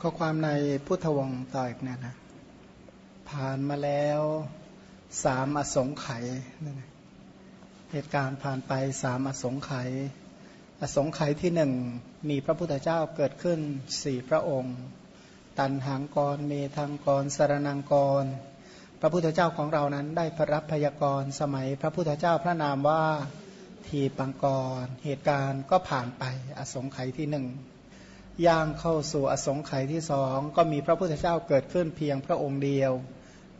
ข้อความในพุทธวงศ์ต่ออีกนี่นะผ่านมาแล้วสามอสงไขยนั่เหตุการณ์ผ่านไปสามอสงไขยอสงไขยที่หนึ่งมีพระพุทธเจ้าเกิดขึ้นสี่พระองค์ ตันหางกรเมธังกรสารนังกร พระพุทธเจ้าของเรานั้นได้พระรับพยากรสมัย พระพุทธเจ้าพระนามว่าทีปังกร เหตุการณ์ก็ผ่านไปอสงไขยที่หนึ่ง ย่างเข้าสู่อสงไขยที่สองก็มีพระพุทธเจ้าเกิดขึ้นเพียงพระองค์เดียว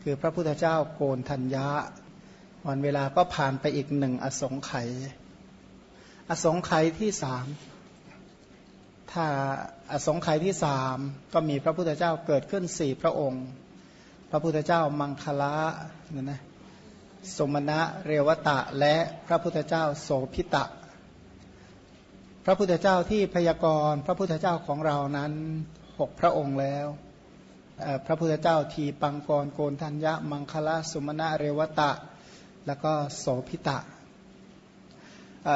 คือพระพุทธเจ้าโกนทัญญะ วันเวลาก็ผ่านไปอีกหนึ่งอสงไขยอสงไขยที่สามถ้าอสงไขยที่สามก็มีพระพุทธเจ้าเกิดขึ้นสี่พระองค์ พระพุทธเจ้ามังคละเนี่ยนะสมณะเรวตะและพระพุทธเจ้าโสพิตะ พระพุทธเจ้าที่พยากรณ์พระพุทธเจ้าของเรานั้นหกพระองค์แล้วพระพุทธเจ้าทีปังกรโกนทัญญะ มังคละสุมาณะเรวตะ แล้วก็โสพิตะ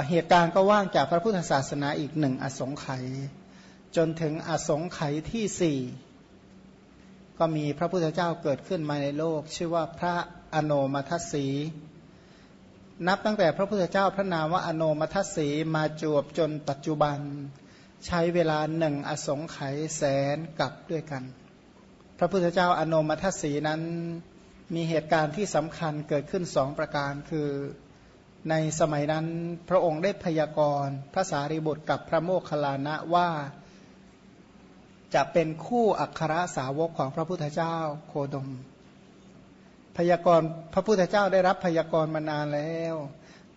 เหตุการณ์ก็ว่างจากพระพุทธศาสนาอีกหนึ่งอสงไขยจนถึงอสงไขยที่สี่ก็มีพระพุทธเจ้าเกิดขึ้นมาในโลก ชื่อว่าพระอโนมัทสี นับตั้งแต่พระพุทธเจ้าพระนามว่าอโนมัทสีมาจวบจนปัจจุบัน ใช้เวลาหนึ่งอสงไขยแสนกับด้วยกัน พระพุทธเจ้าอโนมัทสีนั้นมีเหตุการณ์ที่สำคัญเกิดขึ้นสองประการคือในสมัยนั้นพระองค์ได้พยากรณ์พระสารีบุตรกับพระโมคคัลลานะว่า จะเป็นคู่อัครสาวกของพระพุทธเจ้าโคดม พยากรณ์พระพุทธเจ้าได้รับพยากรณ์มานานแล้ว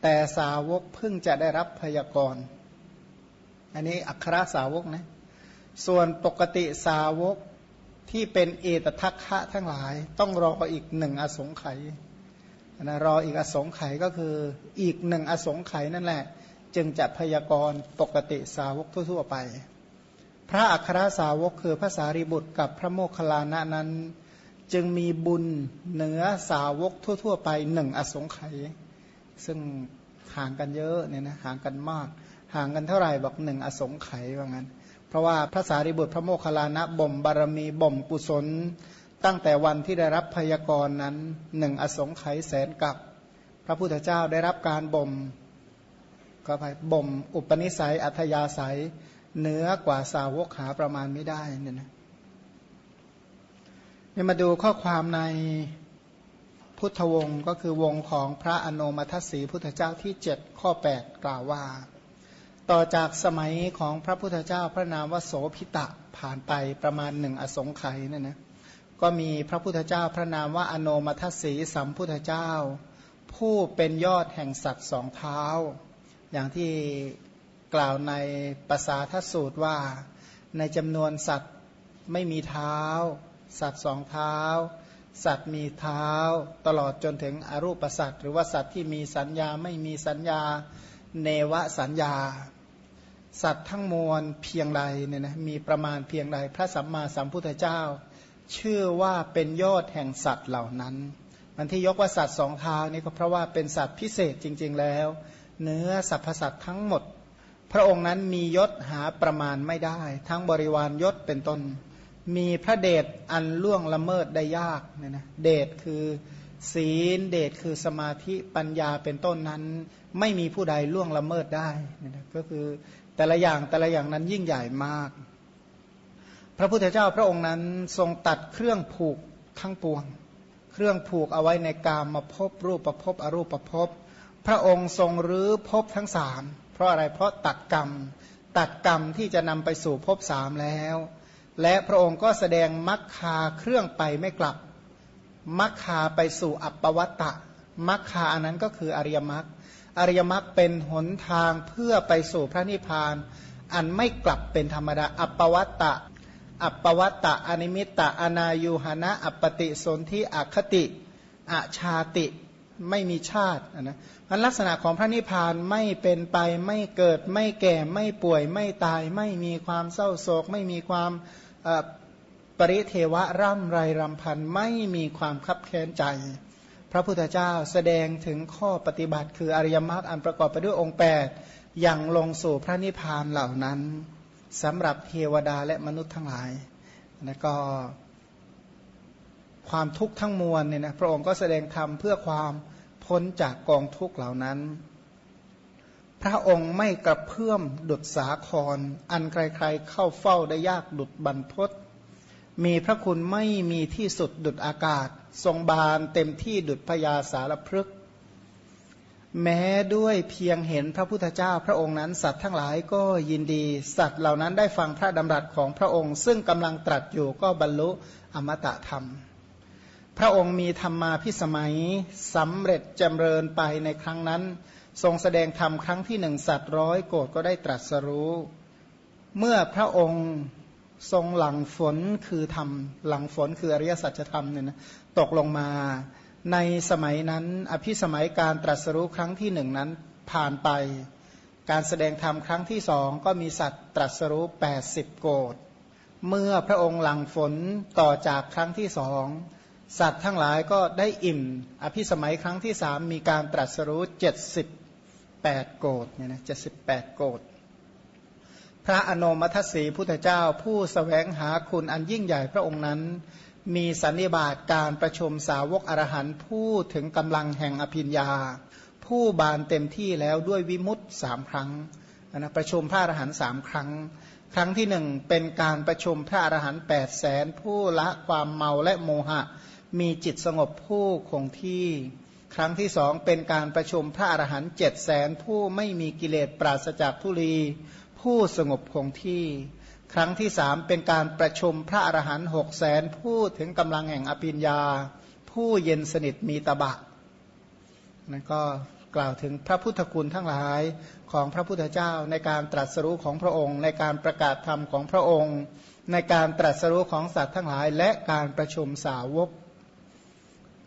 แต่สาวกเพิ่งจะได้รับพยากรณ์อันนี้อัครสาวกนะส่วนปกติสาวกที่เป็นเอตทัคคะทั้งหลาย ต้องรออีกหนึ่งอสงไขยนะรออีกอสงไขยก็คืออีกหนึ่งอสงไขยนั่นแหละ จึงจะพยากรณ์ปกติสาวกทั่ว ๆ ไป พระอัครสาวกคือพระสารีบุตรกับพระโมคคัลลานะนั้น จึงมีบุญเหนือสาวกทั่ว ๆ ไปหนึ่งอสงไขยซึ่งห่างกันเยอะเนี่ยนะห่างกันมาก ห่างกันเท่าไหร่บอกหนึ่งอสงไขยว่างั้น เพราะว่าพระสารีบุตรพระโมคคัลลานะบ่มบารมีบ่มกุศล ตั้งแต่วันที่ได้รับพยากรณ์นั้นหนึ่งอสงไขยแสนกับ พระพุทธเจ้าได้รับการบ่มก็ไปบ่มอุปนิสัยอัธยาศัยเหนือกว่าสาวกหาประมาณไม่ได้เนี่ยนะ นี่มาดูข้อความในพุทธวงศ์ก็คือวงของพระอนุมัติสีพุทธเจ้าที่เจ็ดข้อ8 กล่าวว่า ต่อจากสมัยของพระพุทธเจ้าพระนามวาโสพิตะผ่านไปประมาณหนึ่งอสงไขยนั่นนะก็มีพระพุทธเจ้าพระนามว่าอนุมัติสีสัมพุทธเจ้า ผู้เป็นยอดแห่งสัตว์สองเท้า อย่างที่กล่าวในภาษาทสูตรว่าในจำนวนสัตว์ไม่มีเท้า สัตว์สองเท้า สัตว์มีเท้า ตลอดจนถึงอรูปสัตว์ หรือว่าสัตว์ที่มีสัญญาไม่มีสัญญา เนวสัญญา สัตว์ทั้งมวลเพียงใดเนี่ยนะมีประมาณเพียงใด พระสัมมาสัมพุทธเจ้า ชื่อว่าเป็นยอดแห่งสัตว์เหล่านั้นมันที่ยกว่าสัตว์สองเท้านี่ก็เพราะว่าเป็นสัตว์พิเศษจริง ๆแล้ว เนื้อสรรพสัตว์ทั้งหมด พระองค์นั้นมียศหาประมาณไม่ได้ ทั้งบริวารยศเป็นต้น มีพระเดชอันล่วงละเมิดได้ยากเนี่ยนะเดชคือศีลเดชคือสมาธิปัญญาเป็นต้นนั้น ไม่มีผู้ใดล่วงละเมิดได้เนี่ยนะก็คือแต่ละอย่างแต่ละอย่างนั้นยิ่งใหญ่มาก พระพุทธเจ้าพระองค์นั้นทรงตัดเครื่องผูกทั้งปวง เครื่องผูกเอาไว้ในกามมาพบรูปประพบอรูปประพบพระองค์ทรงรื้อพบทั้งสามเพราะอะไรเพราะตัดกรรม ตัดกรรมที่จะนำไปสู่พบสามแล้ว และพระองค์ก็แสดงมัคคาเครื่องไปไม่กลับมัคคาไปสู่อัปปวัตตะมัคคาอันนั้นก็คืออริยมรรคอริยมรรคเป็นหนทางเพื่อไปสู่พระนิพพาน อันไม่กลับเป็นธรรมดา อัปปวัตตะ อัปปวัตตะ อนิมิตตะ อนายุหนะอัปปติสนธิอัคติอชาติไม่มีชาตินะมันลักษณะของพระนิพพานไม่เป็นไปไม่เกิดไม่แก่ไม่ป่วยไม่ตาย ไม่มีความเศร้าโศก ไม่มีความ ปริเทวะร่ำไรรำพันไม่มีความคับแค้นใจ พระพุทธเจ้าแสดงถึงข้อปฏิบัติ คืออริยมรรคอันประกอบไปด้วยองค์8อย่างลงสู่พระนิพพานเหล่านั้นสำหรับเทวดาและมนุษย์ทั้งหลายแล้วก็ความทุกข์ทั้งมวลเนี่ยนะพระองค์ก็แสดงธรรมเพื่อความพ้นจากกองทุกข์เหล่านั้น พระองค์ไม่กระเพื่อมดุดสาคร อันใครๆเข้าเฝ้าได้ยากดุดบรรพศมีพระคุณไม่มีที่สุดดุดอากาศ ทรงบานเต็มที่ดุดพญาสารพฤกแม้ด้วยเพียงเห็นพระพุทธเจ้าพระองค์นั้นสัตว์ทั้งหลายก็ยินดี สัตว์เหล่านั้นได้ฟังพระดำรัสของพระองค์ ซึ่งกำลังตรัสอยู่ก็บรรลุอมตะธรรม พระองค์มีธรรมาพิสมัยสำเร็จจำเริญไปในครั้งนั้น ทรงแสดงธรรมครั้งที่หนึ่งสัตว์ร้อยโกรธก็ได้ตรัสรู้ เมื่อพระองค์ทรงหลังฝนคือธรรมหลังฝนคืออริยสัจธรรมเนี่ยนะตกลงมา ในสมัยนั้น อภิสมัยการตรัสรู้ครั้งที่หนึ่งนั้นผ่านไป การแสดงธรรมครั้งที่สองก็มีสัตว์ตรัสรู้80 โกดเมื่อพระองค์หลังฝนต่อจากครั้งที่สองสัตว์ทั้งหลายก็ได้อิ่ม อภิสมัยครั้งที่สามมีการตรัสรู้ 78โกดเนี่ยนะ78โกดพระอนุมัตสีพุทธเจ้าผู้สแสวงหาคุณอันยิ่งใหญ่พระองค์นั้น มีสันนิบาตการประชุมสาวกอรหันผู้ถึงกำลังแห่งอภิญญา ผู้บานเต็มที่แล้วด้วยวิมุตสามครั้งนะประชุมพระอรหันต์สามครั้ง ครั้งที่หนึ่งเป็นการประชุมพระอรหันต์แปดแสนผู้ละความเมาและโมหะ มีจิตสงบผู้คงที่ ครั้งที่สองเป็นการประชุมพระอรหันต์เจ็ดแสนผู้ไม่มีกิเลสปราศจากทุลี ผู้สงบคงที่ ครั้งที่สามเป็นการประชุมพระอรหันต์หกแสนผู้ถึงกำลังแห่งอภิญญา ผู้เย็นสนิทมีตบะนั่นก็กล่าวถึงพระพุทธคุณทั้งหลายของพระพุทธเจ้าในการตรัสรู้ของพระองค์ ในการประกาศธรรมของพระองค์ ในการตรัสรู้ของสัตว์ทั้งหลาย และการประชุมสาวก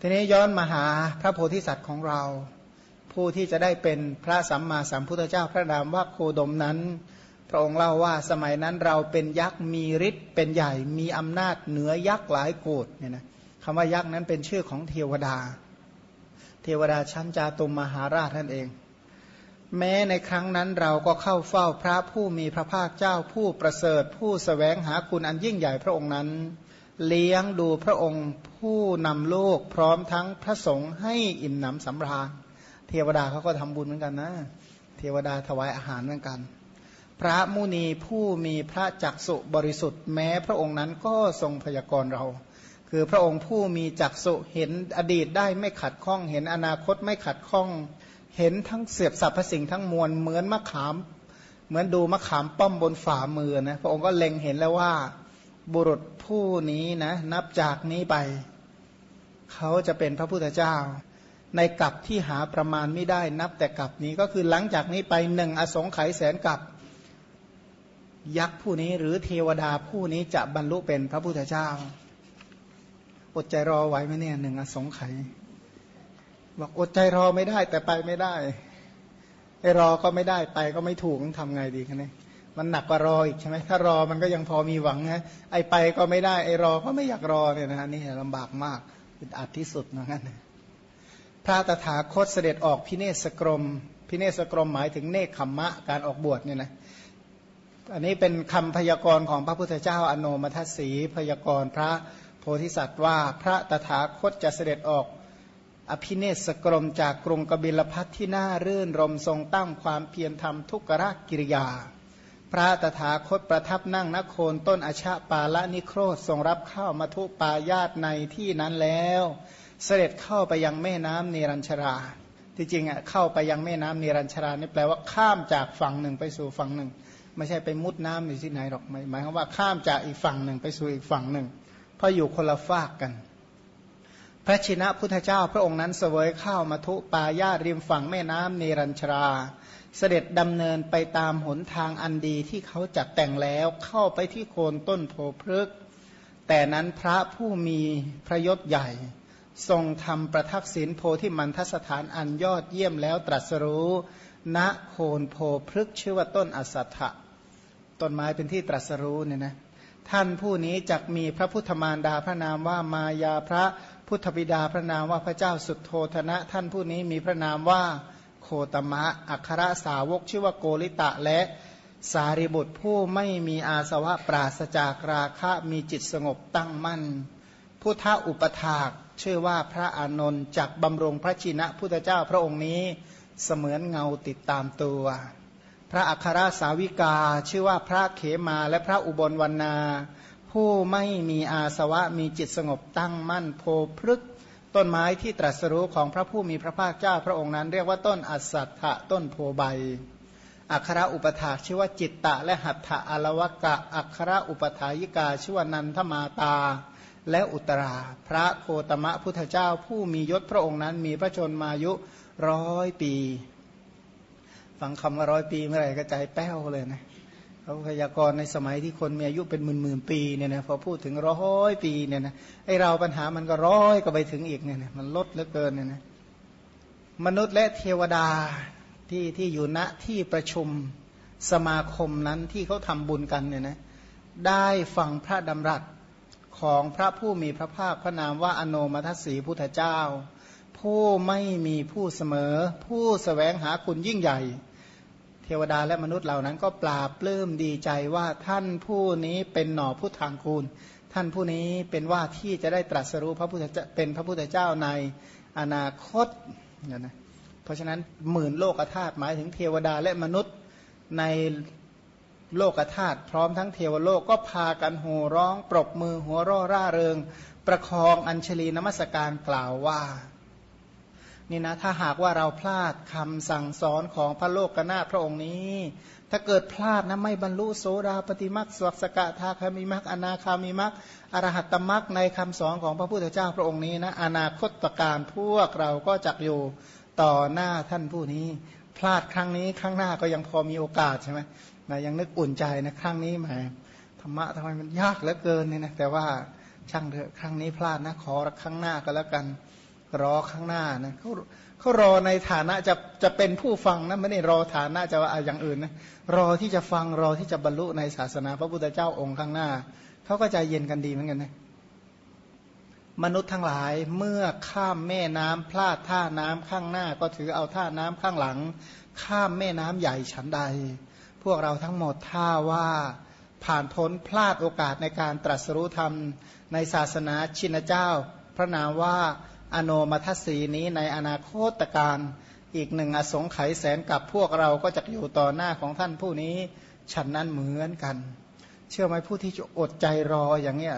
ทีนี้ย้อนมาหาพระโพธิสัตว์ของเรา ผู้ที่จะได้เป็นพระสัมมาสัมพุทธเจ้าพระนามว่าโคดมนั้น พระองค์เล่าว่าสมัยนั้นเราเป็นยักษ์มีฤทธิ์เป็นใหญ่มีอำนาจเหนือยักษ์หลายโกดเนี่ยนะคำว่ายักษ์นั้นเป็นชื่อของเทวดา เทวดาชั้นจาตุมมหาราชนั่นเอง แม้ในครั้งนั้นเราก็เข้าเฝ้าพระผู้มีพระภาคเจ้าผู้ประเสริฐผู้สแสวงหาคุณอันยิ่งใหญ่พระองค์นั้น เลี้ยงดูพระองค์ผู้นำโลกพร้อมทั้งพระสงฆ์ให้อิ่มหนำสำราญ เทวดาเขาก็ทำบุญเหมือนกันนะ เทวดาถวายอาหารเหมือนกัน พระมุนีผู้มีพระจักสุบริสุทธิ์แม้พระองค์นั้นก็ทรงพยากรณ์เรา คือพระองค์ผู้มีจักสุเห็นอดีตได้ไม่ขัดข้อง เห็นอนาคตไม่ขัดข้อง เห็นทั้งเสียบสัพพสิ่งทั้งมวลเหมือนมะขาม เหมือนดูมะขามป้อมบนฝ่ามือนะพระองค์ก็เล็งเห็นแล้วว่า บุรุษผู้นี้นะนับจากนี้ไป เขาจะเป็นพระพุทธเจ้า ในกับที่หาประมาณไม่ได้นับแต่กับนี้ก็คือหลังจากนี้ไปหนึ่งอสงไขยแสนกับยักษ์ผู้นี้หรือเทวดาผู้นี้จะบรรลุเป็นพระพุทธเจ้า อดใจรอไว้ไหมเนี่ยหนึ่งอสงไขยบอกอดใจรอไม่ได้แต่ไปไม่ได้ไอรอก็ไม่ได้ไปก็ไม่ถูกทำไงดีกันเนี่ย มันหนักกว่ารออีกใช่ไหมถ้ารอมันก็ยังพอมีหวังนะไอไปก็ไม่ได้ไอรอก็ไม่อยากรอเนี่ยนะนี่ลำบากมากอึดอัดที่สุดนะงั้นพระตถาคตเสด็จออกพิเนศกรม พิเนศกรมหมายถึงเนคขมมะการออกบวชเนี่ยนะอันนี้เป็นคำพยากรณ์ของพระพุทธเจ้าอโนมัทสีพยากรณ์พระโพธิสัตว์ว่าพระตถาคตจะเสด็จออกอภิเนศกรมจากกรุงกบิลพัทที่น่ารื่นรมทรงตั้งความเพียรทำทุกขกิริยา พระตถาคตประทับนั่งนโคนต้นอชาปาละนิโครธทรงรับข้าวมาทุปายาตในที่นั้นแล้ว เสด็จเข้าไปยังแม่น้ำเนรัญชรา ที่จริงอะเข้าไปยังแม่น้ำเนรัญชรานี่แปลว่าข้ามจากฝั่งหนึ่งไปสู่ฝั่งหนึ่ง ไม่ใช่ไปมุดน้ำอยู่ที่ไหนหรอกหมายความว่าข้ามจากอีกฝั่งหนึ่งไปสู่อีกฝั่งหนึ่งเพราะอยู่คนละฝากกัน พระชินะพุทธเจ้าพระองค์นั้นเสวยข้าวมาทุปายาริมฝั่งแม่น้ำเนรัญชรา เสด็จดำเนินไปตามหนทางอันดีที่เขาจัดแต่งแล้วเข้าไปที่โคนต้นโพพฤกแต่นั้นพระผู้มีพระยศใหญ่ ทรงทำประทักษิณโพธิมันทสถานอันยอดเยี่ยมแล้วตรัสรู้ณโคนโพพฤกชื่อว่าต้นอสัตถะต้นไม้เป็นที่ตรัสรู้เนี่ยนะท่านผู้นี้จักมีพระพุทธมารดาพระนามว่ามายาพระ พุทธบิดาพระนามว่าพระเจ้าสุดโทธนะ ท่านผู้นี้มีพระนามว่าโคตมะ อัครสาวกชื่อว่าโกริตะและสารีบุตรผู้ไม่มีอาสวะปราศจากราคะมีจิตสงบตั้งมั่น พุทธอุปถากชื่อว่าพระอานนท์จากบำรงพระชินะพุทธเจ้าพระองค์นี้เสมือนเงาติดตามตัว พระอัครสาวิกาชื่อว่าพระเขมาและพระอุบลวรรณา ผู้ไม่มีอาสวะมีจิตสงบตั้งมั่นโพพฤกต้นไม้ที่ตรัสรู้ของพระผู้มีพระภาคเจ้าพระองค์นั้น เรียกว่าต้นอัศถะต้นโพใบ อัครอุปถาชื่อว่าจิตตะ และหัตถะอลวกะ อัครอุปถายิกาชื่อว่านันทมาตา และอุตรา พระโคตมะพุทธเจ้าผู้มียศพระองค์นั้น มีพระชนมายุร้อยปี ฟังคำว่าร้อยปีเมื่อไหร่ก็ใจแป้วเลยนะ เขาพยากรณ์ในสมัยที่คนมีอายุเป็นหมื่นหมื่นปีเนี่ยนะพอพูดถึงร้อยปีเนี่ยนะไอเราปัญหามันก็ร้อยก็ไปถึงอีกเนี่ยนะมันลดเหลือเกินเนี่ยนะมนุษย์และเทวดาที่ที่อยู่ณที่ประชุมสมาคมนั้นที่เขาทำบุญกันเนี่ยนะได้ฟังพระดำรัสของพระผู้มีพระภาคพระนามว่าอโนมัทสีพุทธเจ้า ผู้ไม่มีผู้เสมอ ผู้สแสวงหาคุณยิ่งใหญ่ เทวดาและมนุษย์เหล่านั้นก็ปราบปลื้มดีใจว่าท่านผู้นี้เป็นหน่อผู้ทางคูณ ท่านผู้นี้เป็นว่าที่จะได้ตรัสรู้พระพุทธเจ้าเป็นพระพุทธเจ้าในอนาคตนะเพราะฉะนั้นหมื่นโลกธาตุหมายถึงเทวดาและมนุษย์ในโลกธาตุพร้อมทั้งเทวโลกก็พากันโห่ร้อง ปรบมือหัวร่อร่าเริง ประคองอัญชลีนมัสการกล่าวว่า นี่นะถ้าหากว่าเราพลาดคำสั่งสอนของพระโลกกนาถพระองค์นี้ ถ้าเกิดพลาดนะไม่บรรลุโสดาปฏิมักสวัสกะทาคามิมักอนาคามิมักอรหัตตมักในคำสอนของพระพุทธเจ้าพระองค์นี้นะอนาคตตการพวกเราก็จักอยู่ต่อหน้าท่านผู้นี้ พลาดครั้งนี้ครั้งหน้าก็ยังพอมีโอกาสใช่ไหมนะยังนึกอุ่นใจนะครั้งนี้แหมธรรมะทำไมมันยากเหลือเกินเนี่ยนะแต่ว่าช่างเถอะครั้งนี้พลาดนะขอครั้งหน้าก็แล้วกัน รอข้างหน้านะเขาเขารอในฐานะจะจะเป็นผู้ฟังนะไม่ได้รอฐานะจะว่าอย่างอื่นนะรอที่จะฟังรอที่จะบรรลุในศาสนาพระพุทธเจ้าองค์ข้างหน้าเขาก็ใจเย็นกันดีเหมือนกันนะมนุษย์ทั้งหลายเมื่อข้ามแม่น้ำพลาดท่าน้ำข้างหน้า ก็ถือเอาท่าน้ำข้างหลัง ข้ามแม่น้ำใหญ่ฉันใด พวกเราทั้งหมดท่าว่าผ่านพ้นพลาดโอกาสในการตรัสรู้ธรรมในศาสนาชินเจ้า พระนามว่า อโนมัทสีนี้ในอนาคตการอีกหนึ่งอสงไขยแสนกับพวกเราก็จะอยู่ต่อหน้าของท่านผู้นี้ฉันนั้นเหมือนกัน เชื่อไหมผู้ที่จะอดใจรออย่างเนี้ย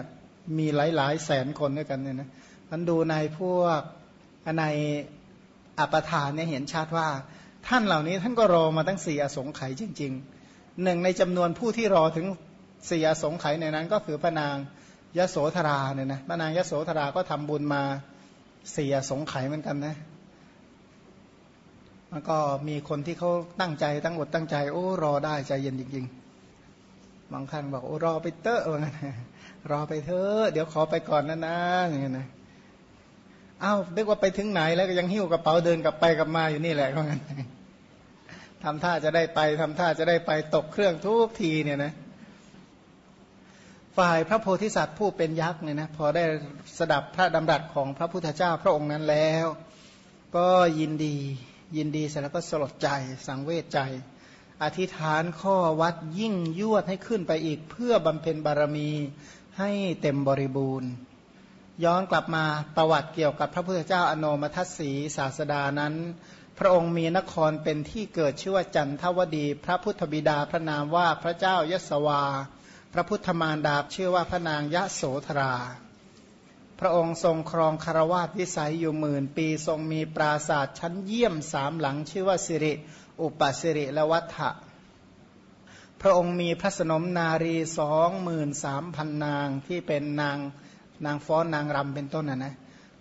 มีหลายๆ แสนคนด้วยกันเนี่ยนะมันดูในพวกในอัปทานเนี่ยเห็นชัดว่า ท่านเหล่านี้ท่านก็รอมาตั้งสี่อสงไขยจริงๆหนึ่งในจำนวนผู้ที่รอถึงสี่อสงไขยในนั้นก็คือพระนางยโสธราเนี่ยนะพระนางยโสธราก็ทำบุญมา สียสงไขเหมือนกันนะมันก็มีคนที่เขาตั้งใจตั้งอดตั้งใจ โอ้รอได้ใจเย็นจริง ๆ บางท่านบอกโอ้รอไปเตอะว่างั้นรอไปเถอะเดี๋ยวขอไปก่อนนะนะอย่างเงี้ยนะอ้าวเรียกว่าไปถึงไหนแล้วก็ยังหิ้วกระเป๋าเดินกลับไปกลับมาอยู่นี่แหละว่างั้นทำท่าจะได้ไปทำท่าจะได้ไปตกเครื่องทุกทีเนี่ยนะ ฝ่ายพระโพธิสัตว์ผู้เป็นยักษ์เนี่ยนะพอได้สดับพระดำรัสของพระพุทธเจ้าพระองค์นั้นแล้ว ก็ยินดียินดีเสร็จแล้วก็สลดใจสังเวชใจ อธิษฐานข้อวัดยิ่งยวดให้ขึ้นไปอีก เพื่อบำเพ็ญบารมีให้เต็มบริบูรณ์ ย้อนกลับมาประวัติเกี่ยวกับพระพุทธเจ้าอโนมัทสีศาสดานั้น พระองค์มีนครเป็นที่เกิดชื่อว่าจันทวดี พระพุทธบิดาพระนามว่าพระเจ้ายศวา ระพุทธมารดาชื่อว่าพระนางยะโสธรา พระองค์ทรงครองคารวาสวิสัยอยู่หมื่นปีทรงมีปราศาสตร์ชั้นเยี่ยมสามหลัง ชื่อว่าสิริ อุปสิริและวัฏฐะพระองค์มีพระสนมนารีสองหมื่นสามพันนางที่เป็นนางนางฟ้อนนางรำเป็นต้นนะนะ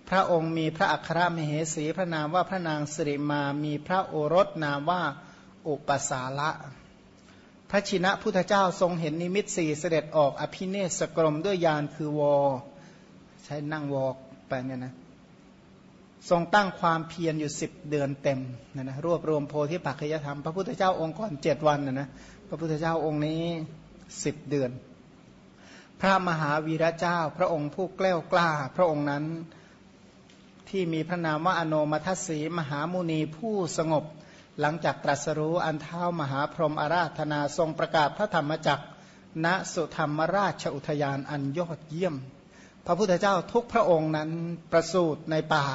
พระองค์มีพระอัครมเหสีพระนามว่าพระนางสิริมามีพระโอรสนามว่าอุปสาละ พระชินะพุทธเจ้าทรงเห็นนิมิตสี่เสด็จออกอภิเนศกรมด้วยยานคือวอ ใช้นั่งวอกไปเนี่ยนะทรงตั้งความเพียรอยู่สิบเดือนเต็มนะนะรวบรวมโพธิปัจจยธรรม พระพุทธเจ้าองค์ก่อนเจ็ดวันนะนะพระพุทธเจ้าองค์นี้สิบเดือน พระมหาวีระเจ้า พระองค์ผู้แกล้วกล้า พระองค์นั้นที่มีพระนามว่าอโนมัทสีมหามุนีผู้สงบ หลังจากตรัสรู้อันเท้ามหาพรหมอาราธนาทรงประกาศพระธรรมจักรณสุธรรมราชอุทยานอันยอดเยี่ยม พระพุทธเจ้าทุกพระองค์นั้นประสูติในป่า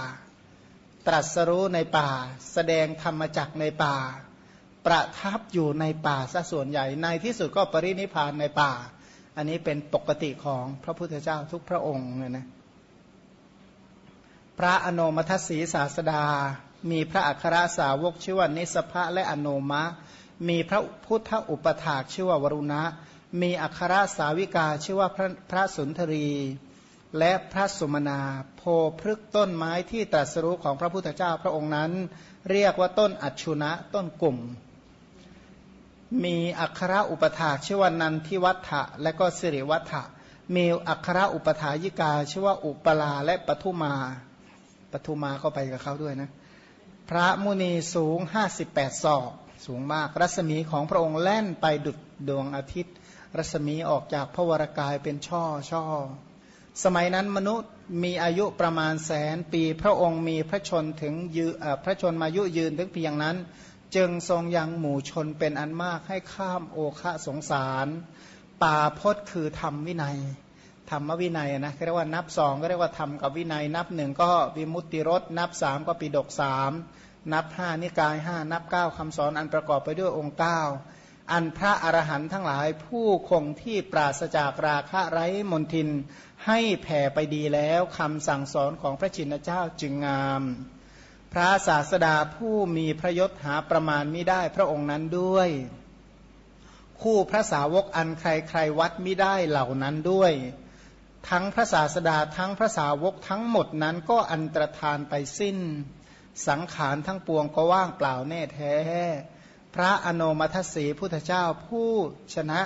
ตรัสรู้ในป่า แสดงธรรมจักในป่า ประทับอยู่ในป่าซะส่วนใหญ่ในที่สุดก็ปรินิพานในป่า อันนี้เป็นปกติของพระพุทธเจ้าทุกพระองค์เนี่ยนะพระอนุมัตสีศาสดา มีพระอัครสาวกชื่อว่านิสภะและอนุมะ มีพระพุทธอุปถากชื่อว่าวรุณะ มีอัครสาวิกาชื่อว่าพระพระสุนทรี และพระสุมนา โพพฤกต้นไม้ที่ตรัสรู้ของพระพุทธเจ้าพระองค์นั้น เรียกว่าต้นอัจฉุนะต้นกลุ่ม มีอัครอุปถากชื่อว่านันทิวัฏะและก็สิริวัฏะมีอัครอุปถายิกาชื่อว่าอุปลาและปทุมาปทุมาก็ไปกับเขาด้วยนะ พระมุนีสูง 58 ศอก สูงมากรัศมีของพระองค์แล่นไปดุดดวงอาทิตย์ รัศมีออกจากพระวรากายเป็นช่อช่อสมัยนั้นมนุษย์มีอายุประมาณแสนปีพระองค์มีพระชนถึงยืพระชนมายุยืนถึงเพียงนั้น จึงทรงยังหมู่ชนเป็นอันมากให้ข้ามโอคะสงสาร ป่าพศคือธรรมวินัย ธรรมวินัยนะเรียกว่านับสองก็เรียกว่าธรรมกับวินัย นับหนึ่งก็วิมุตติรสนับสามก็ปีดกสามนับห้านิกายห้านับเก้าคำสอนอันประกอบไปด้วยองค์เก้าอันพระอรหันต์ทั้งหลายผู้คงที่ปราศจากราคะไร้มนทิน ให้แผ่ไปดีแล้วคำสั่งสอนของพระชินเจ้าจึงงาม พระศาสดาผู้มีพระยศหาประมาณมิได้พระองค์นั้นด้วย คู่พระสาวกอันใครใครวัดมิได้เหล่านั้นด้วย ทั้งพระศาสดาทั้งพระสาวกทั้งหมดนั้นก็อันตรธานไปสิ้น สังขารทั้งปวงก็ว่างเปล่าแน่แท้ พระอนุมัตสีพุทธเจ้าผู้ชนะ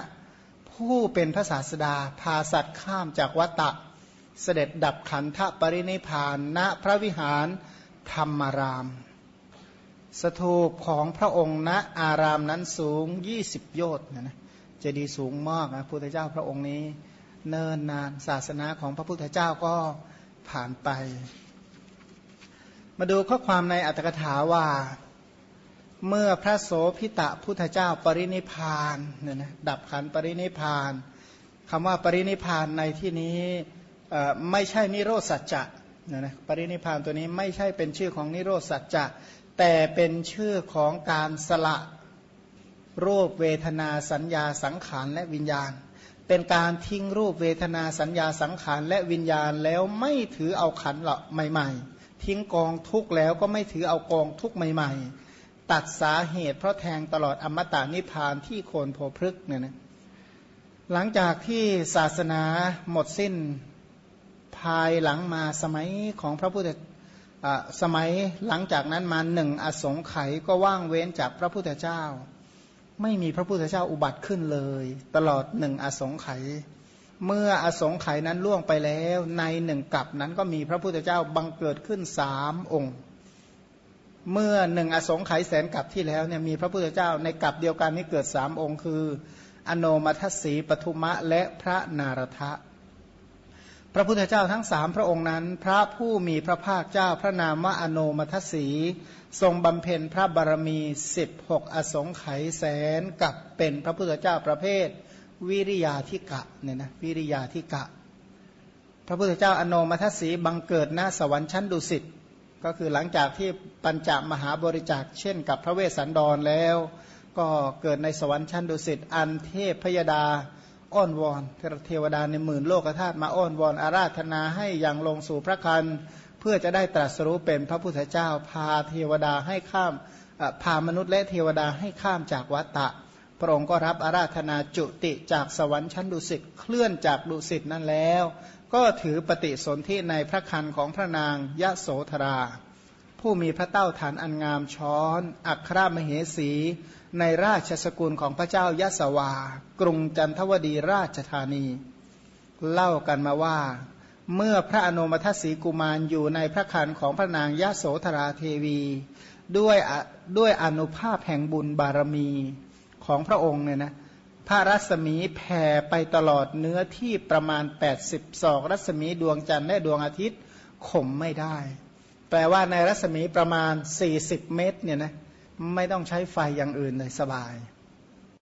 ผู้เป็นพระศาสดา พาสัตว์ข้ามจากวัตะ เสด็จดับขันธปรินิพานณพระวิหารธรรมาราม สถูปของพระองค์ณอารามนั้นสูง 20 โยชน์นะนะจะดีสูงมากนะพุทธเจ้าพระองค์นี้ เนินนานศาสนาของพระพุทธเจ้าก็ผ่านไป มาดูข้อความในอัตถกถาว่า เมื่อพระโสพิตะพุทธเจ้าปรินิพานเนี่ยนะดับขันปรินิพานคำว่าปรินิพานในที่นี้ไม่ใช่นิโรธสัจจะนะนะปรินิพานตัวนี้ไม่ใช่เป็นชื่อของนิโรธสัจจะแต่เป็นชื่อของการสละรูปเวทนาสัญญาสังขารและวิญญาณ เป็นการทิ้งรูปเวทนาสัญญาสังขารและวิญญาณแล้วไม่ถือเอาขันหล่ะใหม่ ๆ ทิ้งกองทุกแล้วก็ไม่ถือเอากองทุกใหม่ ๆ ตัดสาเหตุเพราะแทงตลอดอมตะนิพพานที่โคนโพพฤกเนี่ยนะหลังจากที่ศาสนาหมดสิ้นภายหลังมาสมัยของพระพุทธสมัยหลังจากนั้นมาหนึ่งอสงไขยก็ว่างเว้นจากพระพุทธเจ้า ไม่มีพระพุทธเจ้าอุบัติขึ้นเลย ตลอดหนึ่งอสงไขยเมื่ออสงไขยนั้นล่วงไปแล้ว ในหนึ่งกับนั้นก็มีพระพุทธเจ้าบังเกิดขึ้นสามองค์ เมื่อหนึ่งอสงไขยแสนกับที่แล้วเนี่ยมีพระพุทธเจ้าในกับเดียวกันนี้เกิดสามองค์ คือ อโนมัทสีปทุมะและพระนารทะ พระพุทธเจ้าทั้งสามพระองค์นั้น พระผู้มีพระภาคเจ้าพระนามว่าอโนมัทสีทรงบำเพ็ญพระบารมีสิบหกอสงไขยแสนกับเป็นพระพุทธเจ้าประเภท วิริยาธิกะเนี่ยนะวิริยาธิกะ พระพุทธเจ้าอโนมัทสีบังเกิดณสวรรค์ชั้นดุสิตก็คือหลังจากที่ปัญจมหาบริจาคเช่นกับพระเวสสันดรแล้ว ก็เกิดในสวรรค์ชั้นดุสิตอันเทพพยดา อ้อนวอนเทวดาในหมื่นโลกธาตุมาอ้อนวอนอาราธนาให้อยังลงสู่พระคันเพื่อจะได้ตรัสรู้เป็นพระพุทธเจ้าพาเทวดาให้ข้ามพามนุษย์และเทวดาให้ข้ามจากวัตตะ พระองค์ก็รับอาราธนาจุติจากสวรรค์ชั้นดุสิตเคลื่อนจากดุสิตนั้นแล้ว ก็ถือปฏิสนธิในพระคันของพระนางยะโสธรา ผู้มีพระเต้าฐานอันงามช้อน อัครมเหสี ในราชสกุลของพระเจ้ายะสวา กรุงจันทวดีราชธานี เล่ากันมาว่า เมื่อพระอนุมัติสีกุมารอยู่ในพระคันของพระนางยะโสธราเทวี ด้วยด้วยอนุภาพแห่งบุญบารมีของพระองค์เนี่ยนะพระรัศมีแผ่ไปตลอดเนื้อที่ประมาณ 80ศอกรัศมีดวงจันทร์และดวงอาทิตย์ข่มไม่ได้ แปลว่าในรัศมีประมาณ 40 เมตรเนี่ยนะไม่ต้องใช้ไฟอย่างอื่นเลยสบาย